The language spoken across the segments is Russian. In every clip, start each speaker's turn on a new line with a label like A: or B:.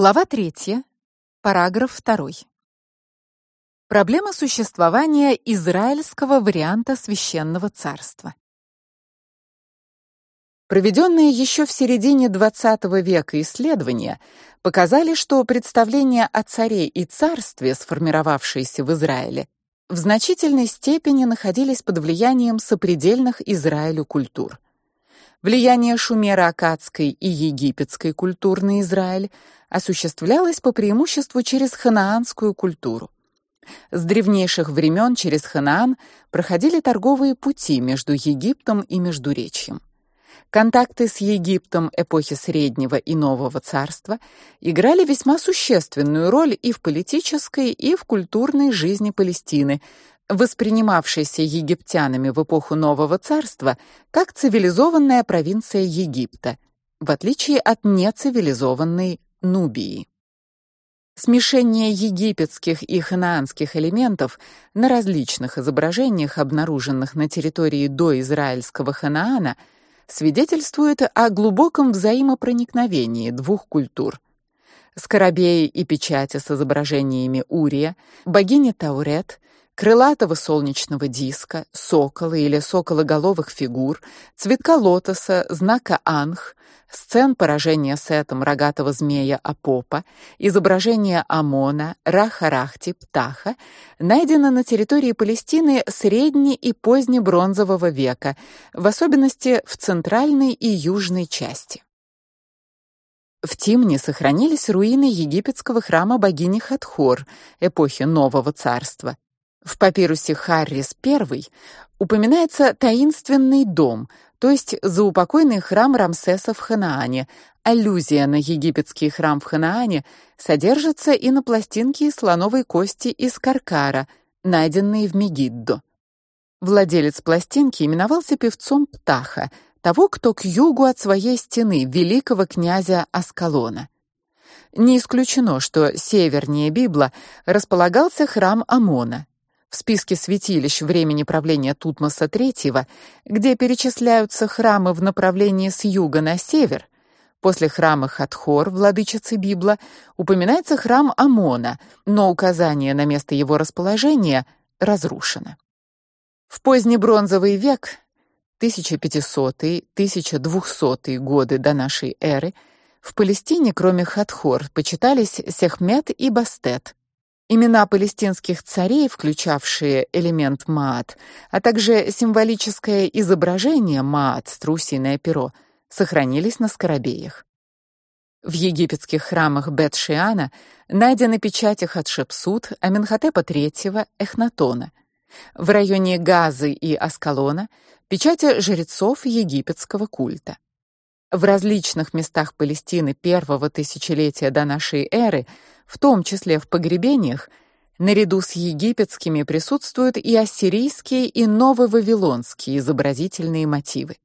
A: Глава 3. Параграф 2. Проблема существования израильского варианта священного царства. Проведенные еще в середине XX века исследования показали, что представления о царе и царстве, сформировавшиеся в Израиле, в значительной степени находились под влиянием сопредельных Израилю культур. Влияние шумеро-аккадской и египетской культур на Израиль осуществлялось по преимуществу через ханаанскую культуру. С древнейших времен через Ханаан проходили торговые пути между Египтом и Междуречьем. Контакты с Египтом эпохи Среднего и Нового царства играли весьма существенную роль и в политической, и в культурной жизни Палестины, воспринимавшейся египтянами в эпоху Нового царства как цивилизованная провинция Египта, в отличие от нецивилизованной Нубии. Смешение египетских и ханаанских элементов на различных изображениях, обнаруженных на территории доизраильского Ханаана, свидетельствует о глубоком взаимопроникновении двух культур. Скоробеи и печати с изображениями Урия, богини Таурет, крылатого солнечного диска, сокола или сокологоловых фигур, цветка лотоса, знака Анх, сцен поражения сетом рогатого змея Апопа, изображения Амона, Рахарахти, Птаха, найдено на территории Палестины средне- и позднебронзового века, в особенности в центральной и южной части. В Тимне сохранились руины египетского храма богини Хатхор эпохи Нового царства. В папирусе Харрис I упоминается таинственный дом, то есть заупокойный храм Рамсеса в Ханаане. Аллюзия на египетский храм в Ханаане содержится и на пластинке из слоновой кости из Каркара, найденной в Мегиддо. Владелец пластинки именовался певцом Птаха, того, кто к югу от своей стены, великого князя Аскалона. Не исключено, что севернее Библа располагался храм Амона в списке святилищ времени правления Тутмоса III, где перечисляются храмы в направлении с юга на север, после храма Хатхор, владычицы Библа, упоминается храм Амона, но указание на место его расположения разрушено. В поздний бронзовый век 1500-1200 годы до нашей эры в Палестине, кроме Хатхор, почитались Сехмет и Бастет, Имена палестинских царей, включавшие элемент маат, а также символическое изображение маат, струсиное перо, сохранились на скоробеях. В египетских храмах Бет-Шиана найдены печати Хатшепсут, Аменхотепа III, Эхнатона. В районе Газы и Аскалона печати жрецов египетского культа. В различных местах Палестины первого тысячелетия до нашей эры в том числе в погребениях, наряду с египетскими присутствуют и ассирийские и нововавилонские изобразительные мотивы.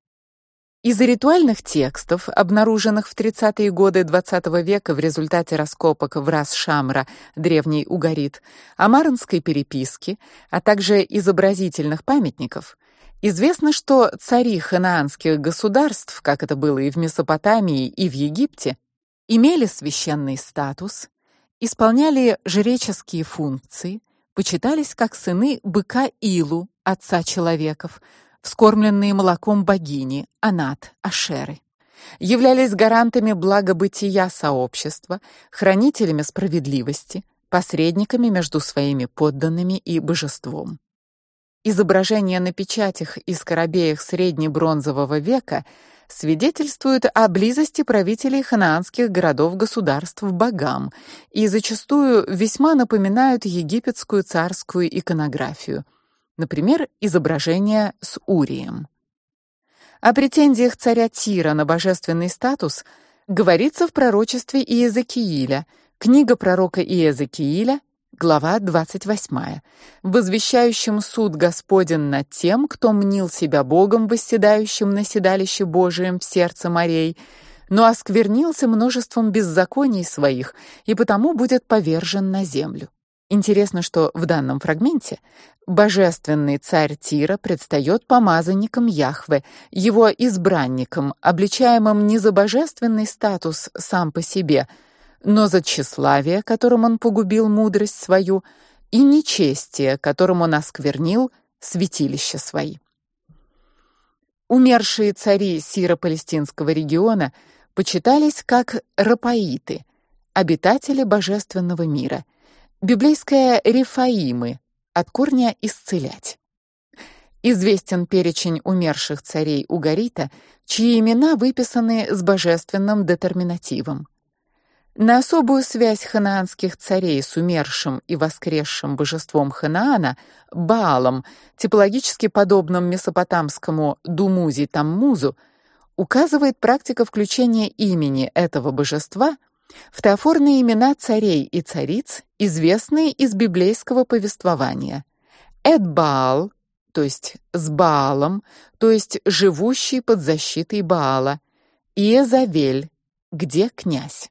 A: Из ритуальных текстов, обнаруженных в 30-е годы XX века в результате раскопок в Рас-Шамра, древний Угарит, амаронской переписки, а также изобразительных памятников, известно, что цари ханаанских государств, как это было и в Месопотамии, и в Египте, имели священный статус, исполняли жреческие функции, почитались как сыны быка Илу, отца человеков, вскормленные молоком богини Анат Ашеры. Являлись гарантами благобытия сообщества, хранителями справедливости, посредниками между своими подданными и божеством. Изображения на печатях и скоробеях среднебронзового века свидетельствуют о близости правителей ханаанских городов-государств богам и зачастую весьма напоминают египетскую царскую иконографию. Например, изображение с Урием. О претензиях царя Тира на божественный статус говорится в пророчестве Иезекииля. Книга пророка Иезекииля Глава 28. Возвещающим суд Господень над тем, кто мнил себя богом, восседающим на седалище Божием в сердце морей, но осквернился множеством беззаконий своих и потому будет повержен на землю. Интересно, что в данном фрагменте божественный царь Тира предстает помазанником Яхве, его избранником, обличаемым не за божественный статус сам по себе, но за тщеславие, которым он погубил мудрость свою, и нечестие, которым он осквернил святилища свои. Умершие цари сиро-палестинского региона почитались как рапаиты, обитатели божественного мира. Библейское рефаимы от корня исцелять. Известен перечень умерших царей Угарита, чьи имена выписаны с божественным детерминативом. На особую связь ханаанских царей с умершим и воскресшим божеством Ханаана Баалом, типологически подобным месопотамскому Думузи-Таммузу, указывает практика включения имени этого божества в теофорные имена царей и цариц, известные из библейского повествования. Эдбаал то есть с Баалом, то есть живущий под защитой Баала, и Эзавель, где князь.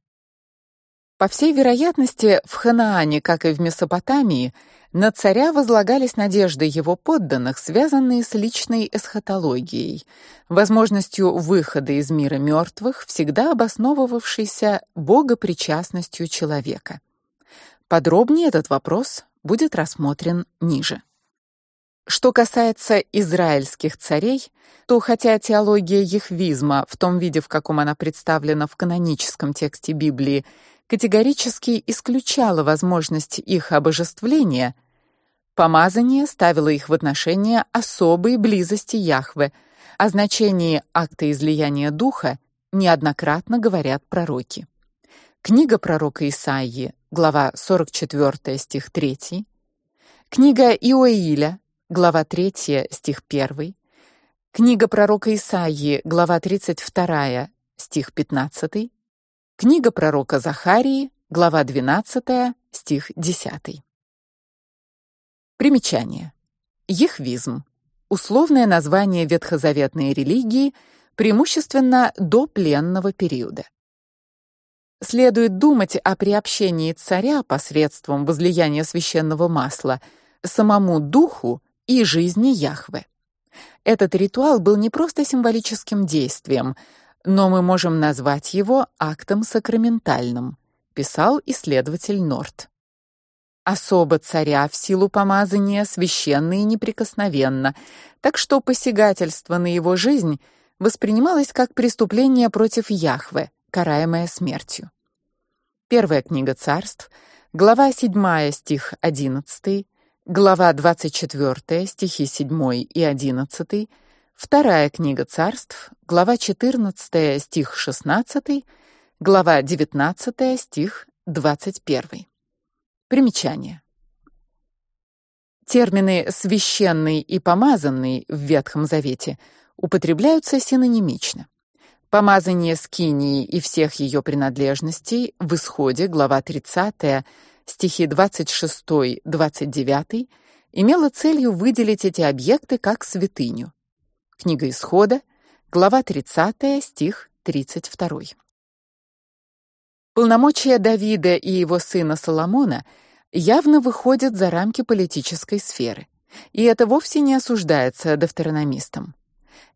A: По всей вероятности, в Ханаане, как и в Месопотамии, на царя возлагались надежды его подданных, связанные с личной эсхатологией, возможностью выхода из мира мертвых, всегда обосновывавшейся богопричастностью человека. Подробнее этот вопрос будет рассмотрен ниже. Что касается израильских царей, то хотя теология яхвизма в том виде, в каком она представлена в каноническом тексте Библии, категорически исключала возможность их обожествления, помазание ставило их в отношение особой близости Яхве. О значении акта излияния духа неоднократно говорят пророки. Книга пророка Исаии, глава 44, стих 3. Книга Иоиля, глава 3, стих 1. Книга пророка Исаии, глава 32, стих 15. Книга пророка Захарии, глава 12, стих 10. Примечание. Ехвизм условное название ветхозаветной религии, преимущественно до пленного периода. Следует думать о приобщении царя посредством возлияния священного масла самому духу и жизни Яхве. Этот ритуал был не просто символическим действием, но мы можем назвать его актом сакраментальным, писал исследователь Норт. Особо царя в силу помазания священно и неприкосновенно, так что посягательство на его жизнь воспринималось как преступление против Яхве, караемое смертью. Первая книга Царств, глава 7, стих 11, Глава 24, стихи 7 и 11, вторая книга Царств, глава 14, стих 16, глава 19, стих 21. Примечание. Термины священный и помазанный в Ветхом Завете употребляются синонимично. Помазание скинии и всех ее принадлежностей в Исходе, глава 30, стихи 26-29, имела целью выделить эти объекты как святыню. Книга Исхода, глава 30, стих 32. Полномочия Давида и его сына Соломона явно выходят за рамки политической сферы, и это вовсе не осуждается дефтерономистом.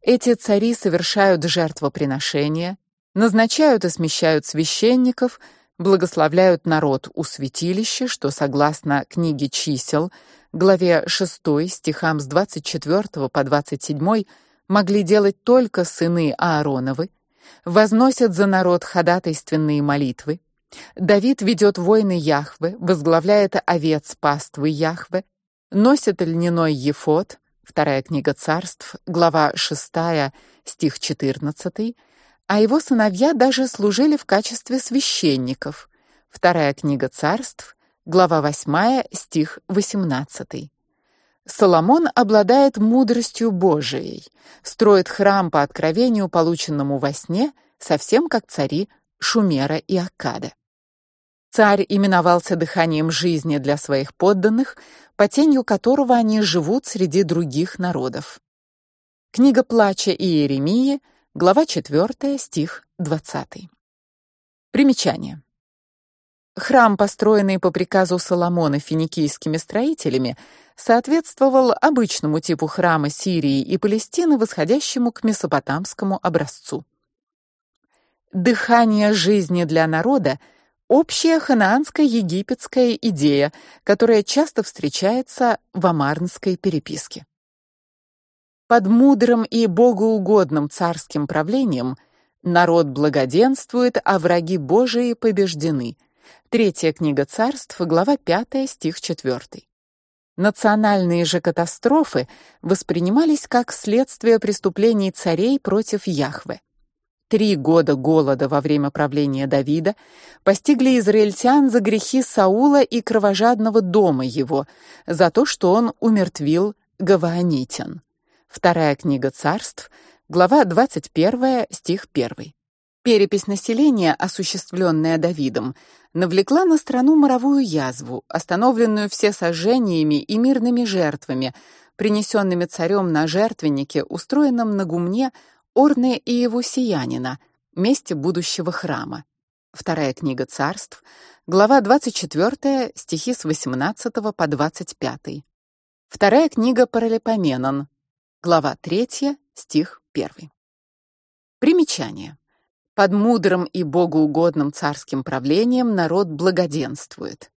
A: Эти цари совершают жертвоприношения, назначают и смещают священников, благословляют народ у святилища, что согласно книге Чисел, главе 6, стихам с 24 по 27 могли делать только сыны Аароновы, возносят за народ ходатайственные молитвы. Давид ведет войны Яхве, возглавляет овец паствы Яхве, носит льняной ефод, вторая книга Царств, глава 6, стих 14, а его сыновья даже служили в качестве священников. Вторая книга Царств, глава 8, стих 18. Соломон обладает мудростью Божией, строит храм по откровению, полученному во сне, совсем как цари Шумера и Аккада. Царь именовался дыханием жизни для своих подданных, по тенью которого они живут среди других народов. Книга Плача и Иеремии — Глава 4, стих 20. Примечание. Храм, построенный по приказу Соломона финикийскими строителями, соответствовал обычному типу храма Сирии и Палестины, восходящему к месопотамскому образцу. Дыхание жизни для народа общая ханаанско-египетская идея, которая часто встречается в амарнской переписке. Под мудрым и богоугодным царским правлением народ благоденствует, а враги Божии побеждены. Третья книга Царств, глава 5, стих 4. Национальные же катастрофы воспринимались как следствие преступлений царей против Яхве. Три года голода во время правления Давида постигли израильтян за грехи Саула и кровожадного дома его, за то, что он умертвил гаваонитян. Вторая книга Царств, глава 21, стих 1. Перепись населения, осуществленная Давидом, навлекла на страну моровую язву, остановленную все сожжениями и мирными жертвами, принесенными царем на жертвеннике, устроенном на гумне Орны и его сиянина, месте будущего храма. Вторая книга Царств, глава 24, стихи с 18 по 25. Вторая книга Паралипоменон, глава 3, стих 1. Примечание. Под мудрым и богоугодным царским правлением народ благоденствует.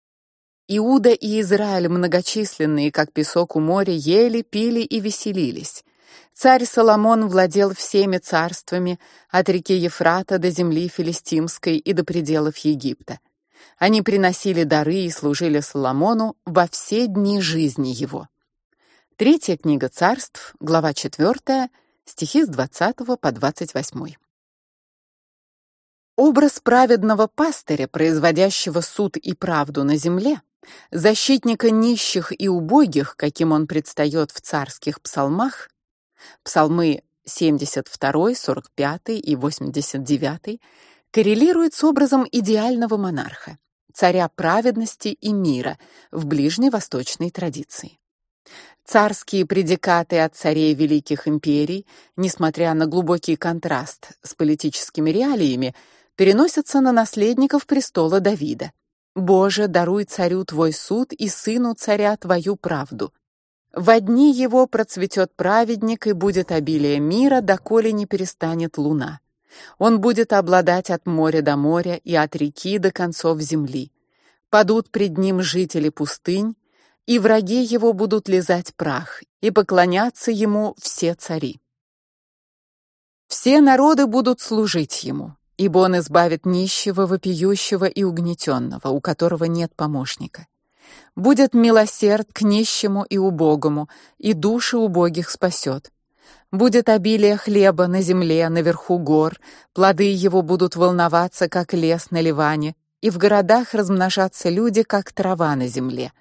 A: Иуда и Израиль, многочисленные, как песок у моря, ели, пили и веселились. Царь Соломон владел всеми царствами от реки Ефрата до земли филистимской и до пределов Египта. Они приносили дары и служили Соломону во все дни жизни его. Третья книга Царств, глава 4, стихи с 20 по 28. Образ праведного пастыря, производящего суд и правду на земле, защитника нищих и убогих, каким он предстает в царских псалмах, Псалмы 72, 45 и 89 коррелируют с образом идеального монарха, царя праведности и мира в ближневосточной традиции. Царские предикаты от царей великих империй, несмотря на глубокий контраст с политическими реалиями, переносятся на наследников престола Давида. Боже, даруй царю твой суд и сыну царя твою правду. В дни его процветет праведник и будет обилие мира, доколе не перестанет луна. Он будет обладать от моря до моря и от реки до концов земли. Падут пред ним жители пустынь, и враги его будут лизать прах, и поклоняться ему все цари. Все народы будут служить ему, ибо он избавит нищего, вопиющего и угнетенного, у которого нет помощника будет милосерд к нищему и убогому, и души убогих спасет. Будет обилие хлеба на земле, наверху гор, плоды его будут волноваться, как лес на Ливане, и в городах размножаться люди, как трава на земле.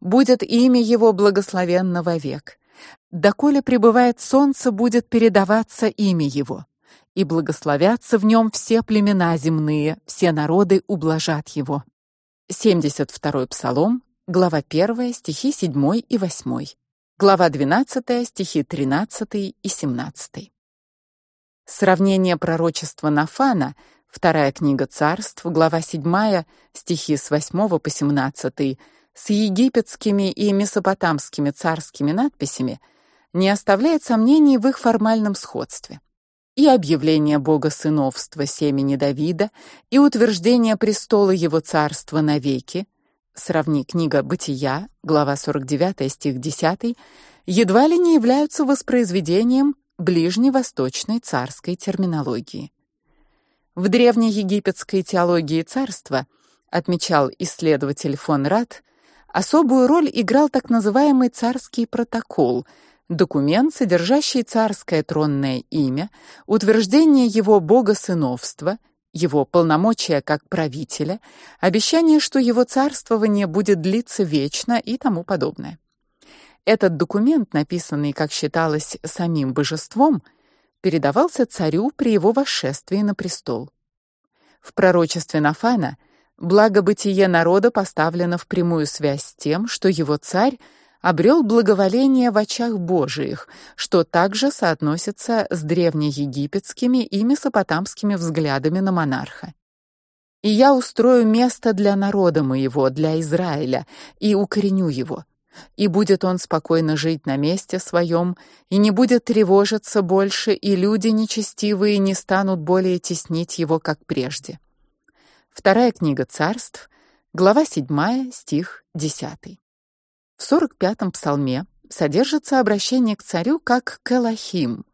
A: Будет имя его благословенно вовек. Доколе пребывает солнце, будет передаваться имя его, и благословятся в нем все племена земные, все народы ублажат его. 72-й Псалом, глава 1, стихи 7 и 8. Глава 12, стихи 13 и 17. Сравнение пророчества Нафана, вторая книга Царств, глава 7, стихи с 8 по 17, с египетскими и месопотамскими царскими надписями не оставляет сомнений в их формальном сходстве. И объявление Бога сыновства семени Давида, и утверждение престола его царства навеки Сравни книга Бытия, глава 49, стих 10, едва ли не являются воспроизведением ближневосточной царской терминологии. В древнеегипетской теологии царства, отмечал исследователь фон Рад, особую роль играл так называемый царский протокол, документ, содержащий царское тронное имя, утверждение его богосыновства – его полномочия как правителя, обещание, что его царствование будет длиться вечно и тому подобное. Этот документ, написанный, как считалось, самим божеством, передавался царю при его восшествии на престол. В пророчестве Нафана благобытие народа поставлено в прямую связь с тем, что его царь обрел благоволение в очах Божиих, что также соотносится с древнеегипетскими и месопотамскими взглядами на монарха. И я устрою место для народа моего, для Израиля, и укореню его. И будет он спокойно жить на месте своем, и не будет тревожиться больше, и люди нечестивые не станут более теснить его, как прежде. Вторая книга Царств, глава 7, стих 10. В 45-м псалме содержится обращение к царю как к Элохим.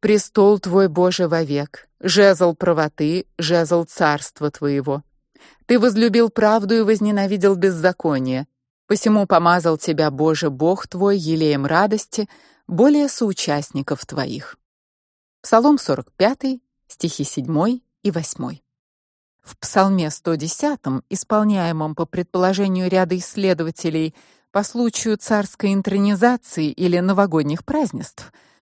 A: Престол твой Боже вовек, жезл правоты, жезл царства твоего. Ты возлюбил правду и возненавидел беззаконие. Посему помазал тебя Боже Бог твой елеем радости более соучастников твоих. Псалом 45, стихи 7 и 8. В Псалме 110, исполняемом по предположению ряда исследователей по случаю царской интронизации или новогодних празднеств,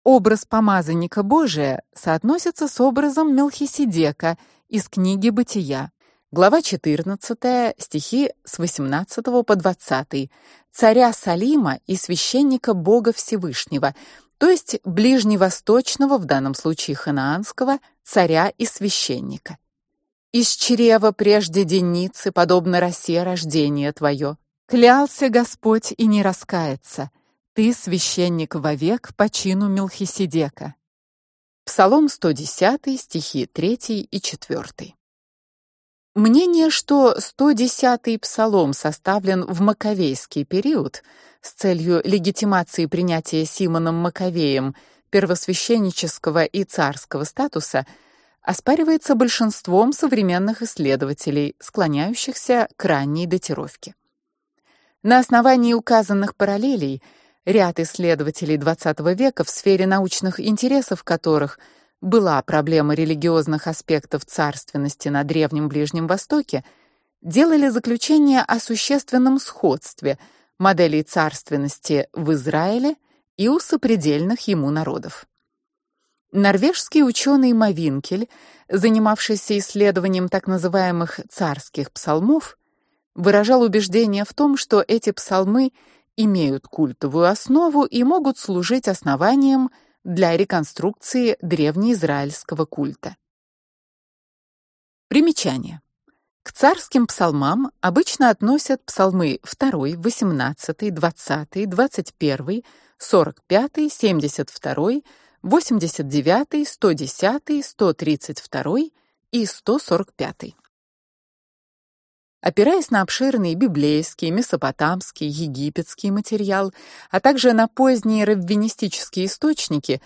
A: образ помазанника Божия соотносится с образом Мелхиседека из книги Бытия. Глава 14, стихи с 18 по 20. Царя Салима и священника Бога Всевышнего, то есть ближневосточного, в данном случае ханаанского, царя и священника. Из чрева прежде денницы, подобно росе рождения твое. Клялся Господь и не раскается. Ты священник вовек по чину Мелхиседека. Псалом 110, стихи 3 и 4. Мнение, что 110-й псалом составлен в Маковейский период с целью легитимации принятия Симоном Маковеем первосвященнического и царского статуса, оспаривается большинством современных исследователей, склоняющихся к ранней датировке. На основании указанных параллелей ряд исследователей XX века в сфере научных интересов которых – была проблема религиозных аспектов царственности на древнем Ближнем Востоке, делали заключение о существенном сходстве моделей царственности в Израиле и у сопредельных ему народов. Норвежский ученый Мавинкель, занимавшийся исследованием так называемых царских псалмов, выражал убеждение в том, что эти псалмы имеют культовую основу и могут служить основанием для реконструкции древнеизраильского культа. Примечание. К царским псалмам обычно относят псалмы 2, 18, 20, 21, 45, 72, 89, 110, 132 и 145. Опираясь на обширный библейский, месопотамский, египетский материал, а также на поздние раввинистические источники,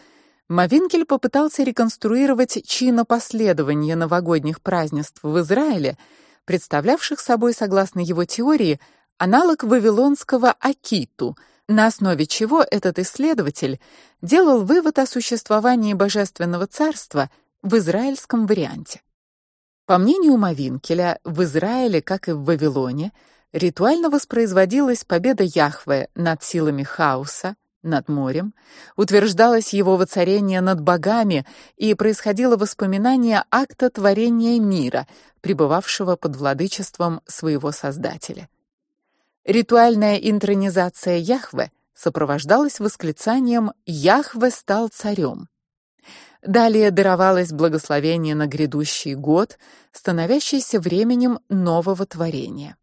A: Мавинкель попытался реконструировать чинопоследование новогодних празднеств в Израиле, представлявших собой, согласно его теории, аналог вавилонского Акиту, на основе чего этот исследователь делал вывод о существовании божественного царства в израильском варианте. По мнению Мавинкеля, в Израиле, как и в Вавилоне, ритуально воспроизводилась победа Яхве над силами хаоса, над морем, утверждалось его воцарение над богами и происходило воспоминание акта творения мира, пребывавшего под владычеством своего Создателя. Ритуальная интронизация Яхве сопровождалась восклицанием «Яхве стал царем». Далее даровалось благословение на грядущий год, становящийся временем нового творения.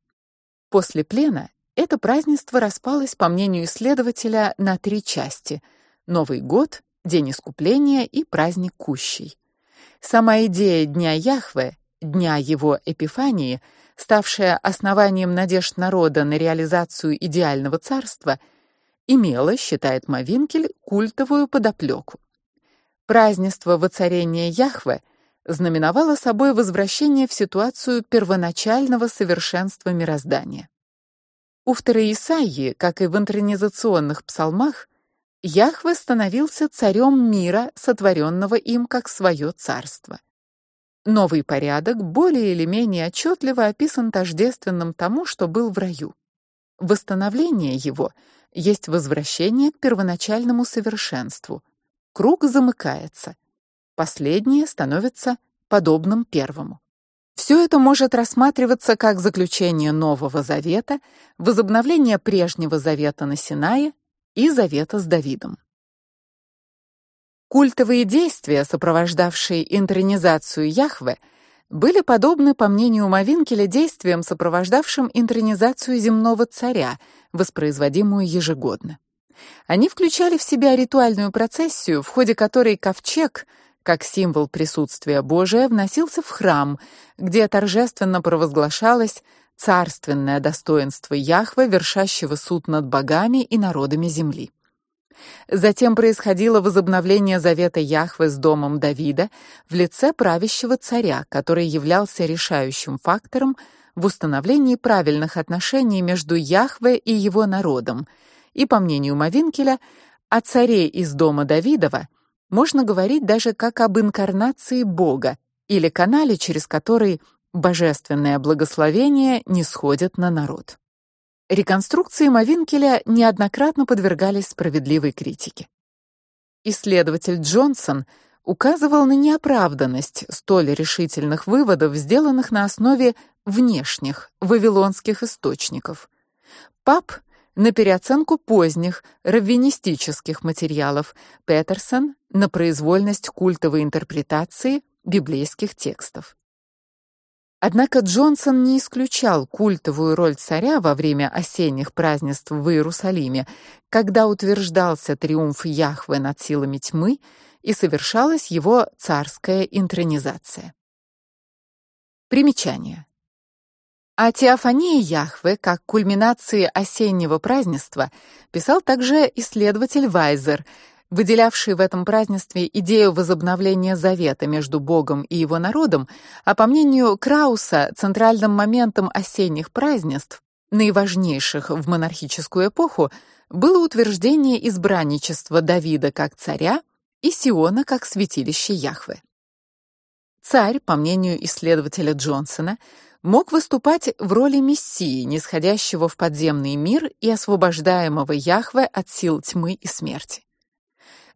A: После плена это празднество распалось, по мнению исследователя, на три части: Новый год, день искупления и праздник Кущей. Сама идея дня Яхве, дня его эпифании, ставшая основанием надежд народа на реализацию идеального царства, имела, считает Мавинкель, культовую подоплеку. Празднество воцарения Яхве знаменовало собой возвращение в ситуацию первоначального совершенства мироздания. У второй Исаии, как и в интронизационных псалмах, Яхве становился царем мира, сотворенного им как свое царство. Новый порядок более или менее отчетливо описан тождественным тому, что был в раю. Восстановление его есть возвращение к первоначальному совершенству, круг замыкается. Последнее становится подобным первому. Все это может рассматриваться как заключение Нового Завета, возобновление прежнего Завета на Синае и Завета с Давидом. Культовые действия, сопровождавшие интронизацию Яхве, были подобны, по мнению Мавинкеля, действиям, сопровождавшим интронизацию земного царя, воспроизводимую ежегодно. Они включали в себя ритуальную процессию, в ходе которой ковчег, как символ присутствия Божия, вносился в храм, где торжественно провозглашалось царственное достоинство Яхве, вершащего суд над богами и народами земли. Затем происходило возобновление завета Яхве с домом Давида в лице правящего царя, который являлся решающим фактором в установлении правильных отношений между Яхве и его народом. И по мнению Мавинкеля, о царе из дома Давидова можно говорить даже как об инкарнации Бога или канале, через который божественное благословение не сходит на народ. Реконструкции Мавинкеля неоднократно подвергались справедливой критике. Исследователь Джонсон указывал на неоправданность столь решительных выводов, сделанных на основе внешних вавилонских источников. Пап на переоценку поздних раввинистических материалов, Петерсон на произвольность культовой интерпретации библейских текстов. Однако Джонсон не исключал культовую роль царя во время осенних празднеств в Иерусалиме, когда утверждался триумф Яхве над силами тьмы и совершалась его царская интронизация. Примечание. О теофании Яхве как кульминации осеннего празднества писал также исследователь Вайзер – выделявший в этом празднестве идею возобновления завета между Богом и его народом, а по мнению Крауса, центральным моментом осенних празднеств, наиважнейших в монархическую эпоху, было утверждение избранничества Давида как царя и Сиона как святилища Яхве. Царь, по мнению исследователя Джонсона, мог выступать в роли мессии, нисходящего в подземный мир и освобождаемого Яхве от сил тьмы и смерти.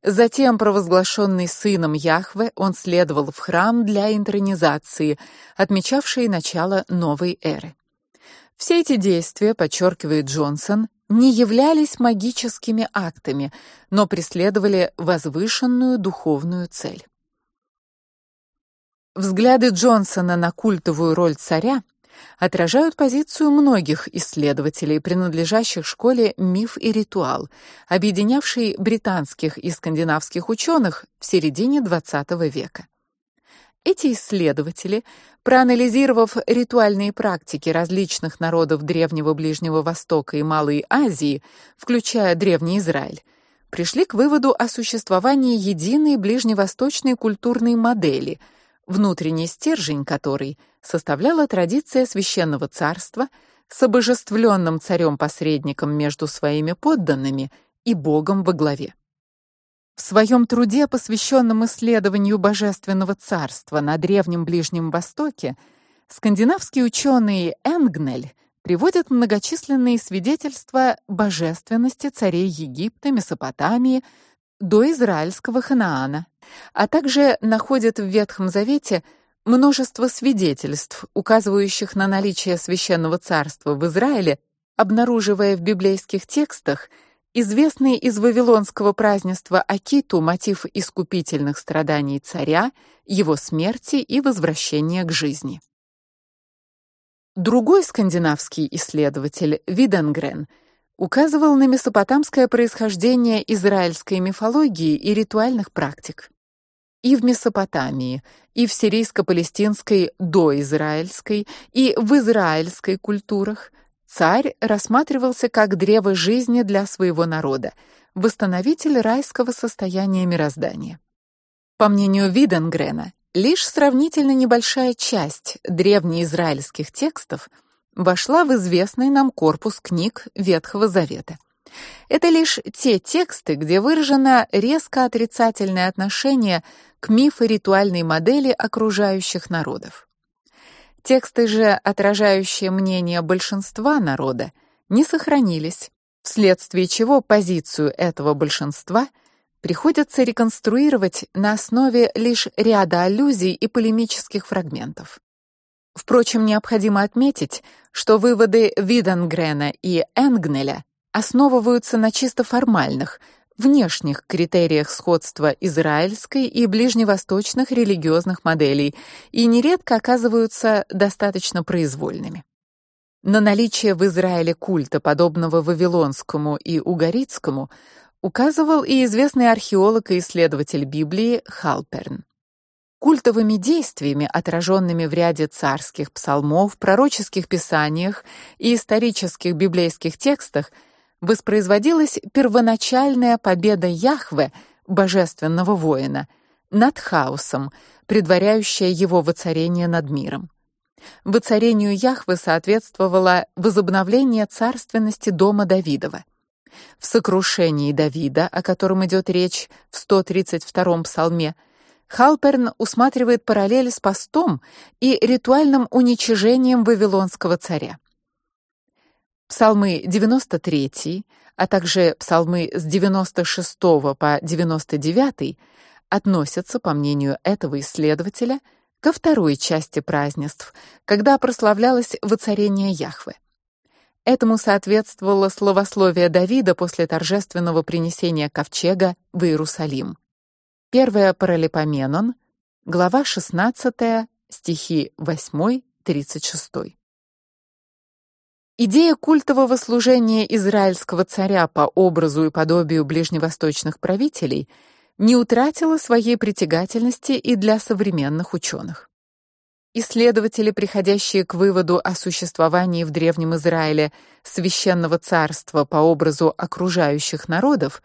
A: Затем, провозглашенный сыном Яхве, он следовал в храм для интронизации, отмечавшей начало новой эры. Все эти действия, подчеркивает Джонсон, не являлись магическими актами, но преследовали возвышенную духовную цель. Взгляды Джонсона на культовую роль царя отражают позицию многих исследователей, принадлежащих школе миф и ритуал, объединявшей британских и скандинавских ученых в середине XX века. Эти исследователи, проанализировав ритуальные практики различных народов Древнего Ближнего Востока и Малой Азии, включая Древний Израиль, пришли к выводу о существовании единой ближневосточной культурной модели – внутренний стержень которой составляла традиция священного царства с обожествленным царем-посредником между своими подданными и Богом во главе. В своем труде, посвященном исследованию божественного царства на древнем Ближнем Востоке, скандинавский ученый Энгнель приводит многочисленные свидетельства божественности царей Египта, Месопотамии, до израильского Ханаана, а также находят в Ветхом Завете множество свидетельств, указывающих на наличие священного царства в Израиле, обнаруживая в библейских текстах известный из вавилонского празднества Акиту мотив искупительных страданий царя, его смерти и возвращения к жизни. Другой скандинавский исследователь Виденгрен – указывал на месопотамское происхождение израильской мифологии и ритуальных практик. И в Месопотамии, и в сирийско-палестинской доизраильской, и в израильской культурах царь рассматривался как древо жизни для своего народа, восстановитель райского состояния мироздания. По мнению Виденгрена, лишь сравнительно небольшая часть древнеизраильских текстов – вошла в известный нам корпус книг Ветхого Завета. Это лишь те тексты, где выражено резко отрицательное отношение к мифо-ритуальной модели окружающих народов. Тексты же, отражающие мнение большинства народа, не сохранились, вследствие чего позицию этого большинства приходится реконструировать на основе лишь ряда аллюзий и полемических фрагментов. Впрочем, необходимо отметить, что выводы Виденгрена и Энгнеля основываются на чисто формальных, внешних критериях сходства израильской и ближневосточных религиозных моделей и нередко оказываются достаточно произвольными. На наличие в Израиле культа, подобного вавилонскому и угаритскому, указывал и известный археолог и исследователь Библии Халперн. Культовыми действиями, отраженными в ряде царских псалмов, пророческих писаниях и исторических библейских текстах, воспроизводилась первоначальная победа Яхве, божественного воина, над хаосом, предваряющая его воцарение над миром. Воцарению Яхве соответствовало возобновление царственности дома Давидова. В сокрушении Давида, о котором идет речь в 132-м псалме, Халперн усматривает параллель с постом и ритуальным уничижением вавилонского царя. Псалмы 93, а также псалмы с 96 по 99 относятся, по мнению этого исследователя, ко второй части празднеств, когда прославлялось воцарение Яхве. Этому соответствовало словословие Давида после торжественного принесения ковчега в Иерусалим. Первая Паралипоменон, глава 16, стихи 8-36. Идея культового служения израильского царя по образу и подобию ближневосточных правителей не утратила своей притягательности и для современных ученых. Исследователи, приходящие к выводу о существовании в древнем Израиле священного царства по образу окружающих народов,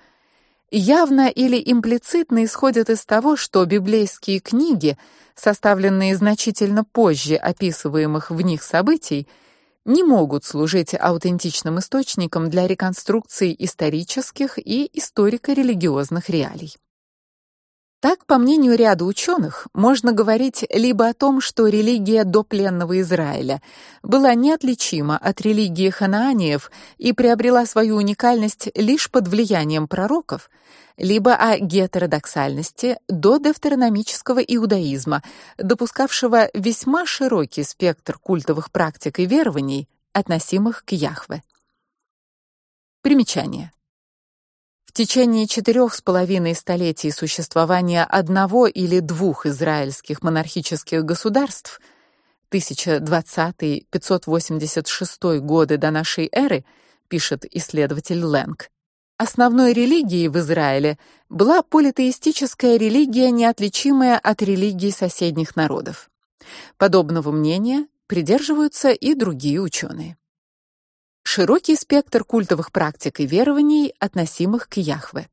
A: явно или имплицитно исходят из того, что библейские книги, составленные значительно позже описываемых в них событий, не могут служить аутентичным источником для реконструкции исторических и историко-религиозных реалий. Так, по мнению ряда ученых, можно говорить либо о том, что религия допленного Израиля была неотличима от религии ханаанеев и приобрела свою уникальность лишь под влиянием пророков, либо о гетеродоксальности до дефтерономического иудаизма, допускавшего весьма широкий спектр культовых практик и верований, относимых к Яхве. Примечание. Течение четырех с половиной столетий существования одного или двух израильских монархических государств 1020-586 годы до нашей эры, пишет исследователь Лэнг. Основной религией в Израиле была политеистическая религия, неотличимая от религии соседних народов. Подобного мнения придерживаются и другие ученые широкий спектр культовых практик и верований, относимых к Яхве.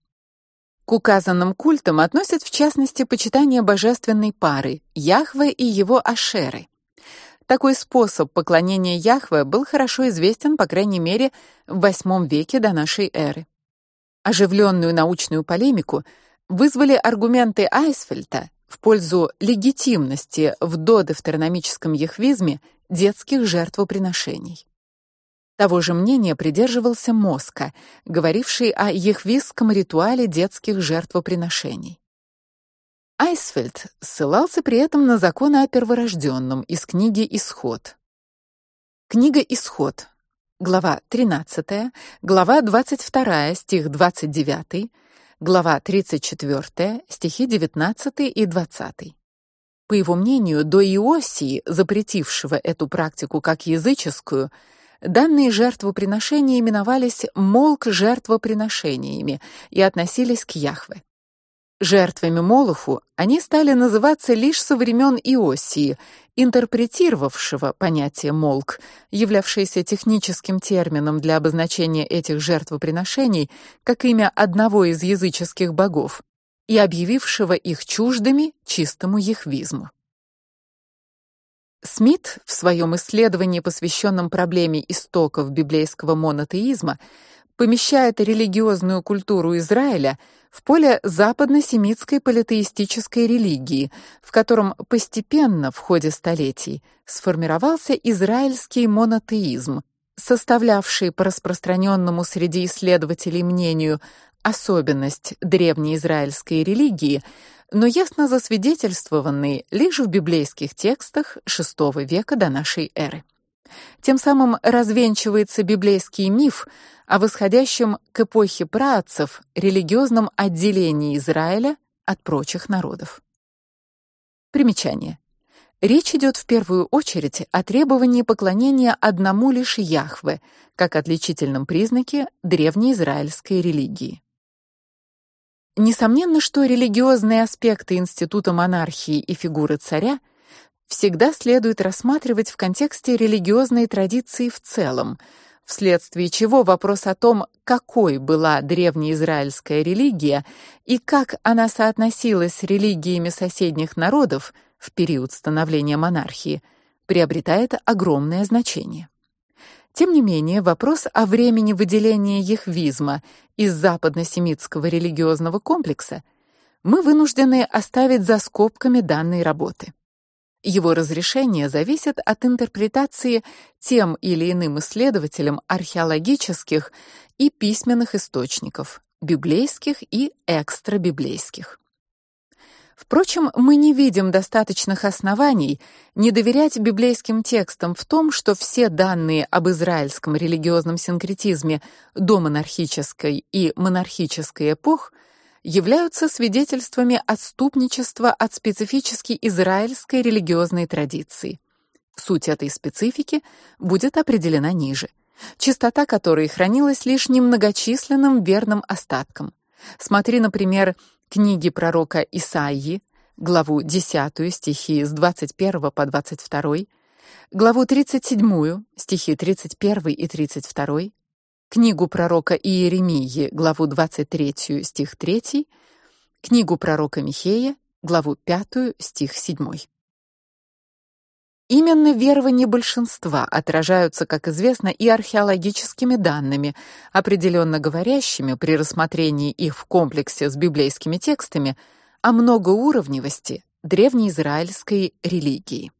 A: К указанным культам относят в частности почитание божественной пары Яхве и его Ашеры. Такой способ поклонения Яхве был хорошо известен, по крайней мере, в VIII веке до нашей эры. Оживленную научную полемику вызвали аргументы Айсфельта в пользу легитимности в додефтерономическом яхвизме детских жертвоприношений. Того же мнения придерживался Моска, говоривший о ехвистском ритуале детских жертвоприношений. Айсфельд ссылался при этом на законы о перворожденном из книги Исход. Книга Исход, глава 13, глава 22, стих 29, глава 34, стихи 19 и 20. По его мнению, до Иосии, запретившего эту практику как языческую, Данные жертвоприношения именовались молк-жертвоприношениями и относились к Яхве. Жертвами Молоху они стали называться лишь со времен Иосии, интерпретировавшего понятие молк, являвшееся техническим термином для обозначения этих жертвоприношений как имя одного из языческих богов, и объявившего их чуждыми чистому яхвизму. Смит в своем исследовании, посвященном проблеме истоков библейского монотеизма, помещает религиозную культуру Израиля в поле западно-семитской политеистической религии, в котором постепенно в ходе столетий сформировался израильский монотеизм, составлявший по распространенному среди исследователей мнению особенность древнеизраильской религии – но ясно засвидетельствованный лишь в библейских текстах VI века до нашей эры. Тем самым развенчивается библейский миф о восходящем к эпохе праотцев религиозном отделении Израиля от прочих народов. Примечание. Речь идет в первую очередь о требовании поклонения одному лишь Яхве, как отличительном признаке древнеизраильской религии. Несомненно, что религиозные аспекты института монархии и фигуры царя всегда следует рассматривать в контексте религиозной традиции в целом, вследствие чего вопрос о том, какой была древнеизраильская религия и как она соотносилась с религиями соседних народов в период становления монархии, приобретает огромное значение. Тем не менее, вопрос о времени выделения ехвизма из западно-семитского религиозного комплекса мы вынуждены оставить за скобками данной работы. Его разрешение зависит от интерпретации тем или иным исследователем археологических и письменных источников, библейских и экстрабиблейских. Впрочем, мы не видим достаточных оснований не доверять библейским текстам в том, что все данные об израильском религиозном синкретизме до монархической и монархической эпох являются свидетельствами отступничества от специфически израильской религиозной традиции. Суть этой специфики будет определена ниже, чистота которой хранилась лишь немногочисленным верным остатком. Смотри, например, книги пророка Исаии, главу 10 стихи с 21 по 22, главу 37 стихи 31 и 32, книгу пророка Иеремии, главу 23 стих 3, книгу пророка Михея, главу 5 стих 7. Именно верования большинства отражаются, как известно, и археологическими данными, определенно говорящими при рассмотрении их в комплексе с библейскими текстами о многоуровневости древнеизраильской религии.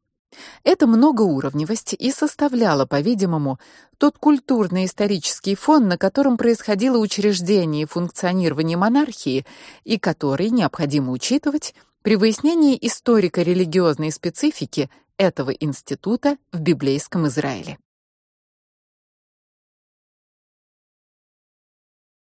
A: Эта многоуровневость и составляла, по-видимому, тот культурно-исторический фон, на котором происходило учреждение и функционирование монархии, и который необходимо учитывать при выяснении историко-религиозной специфики этого института в библейском Израиле.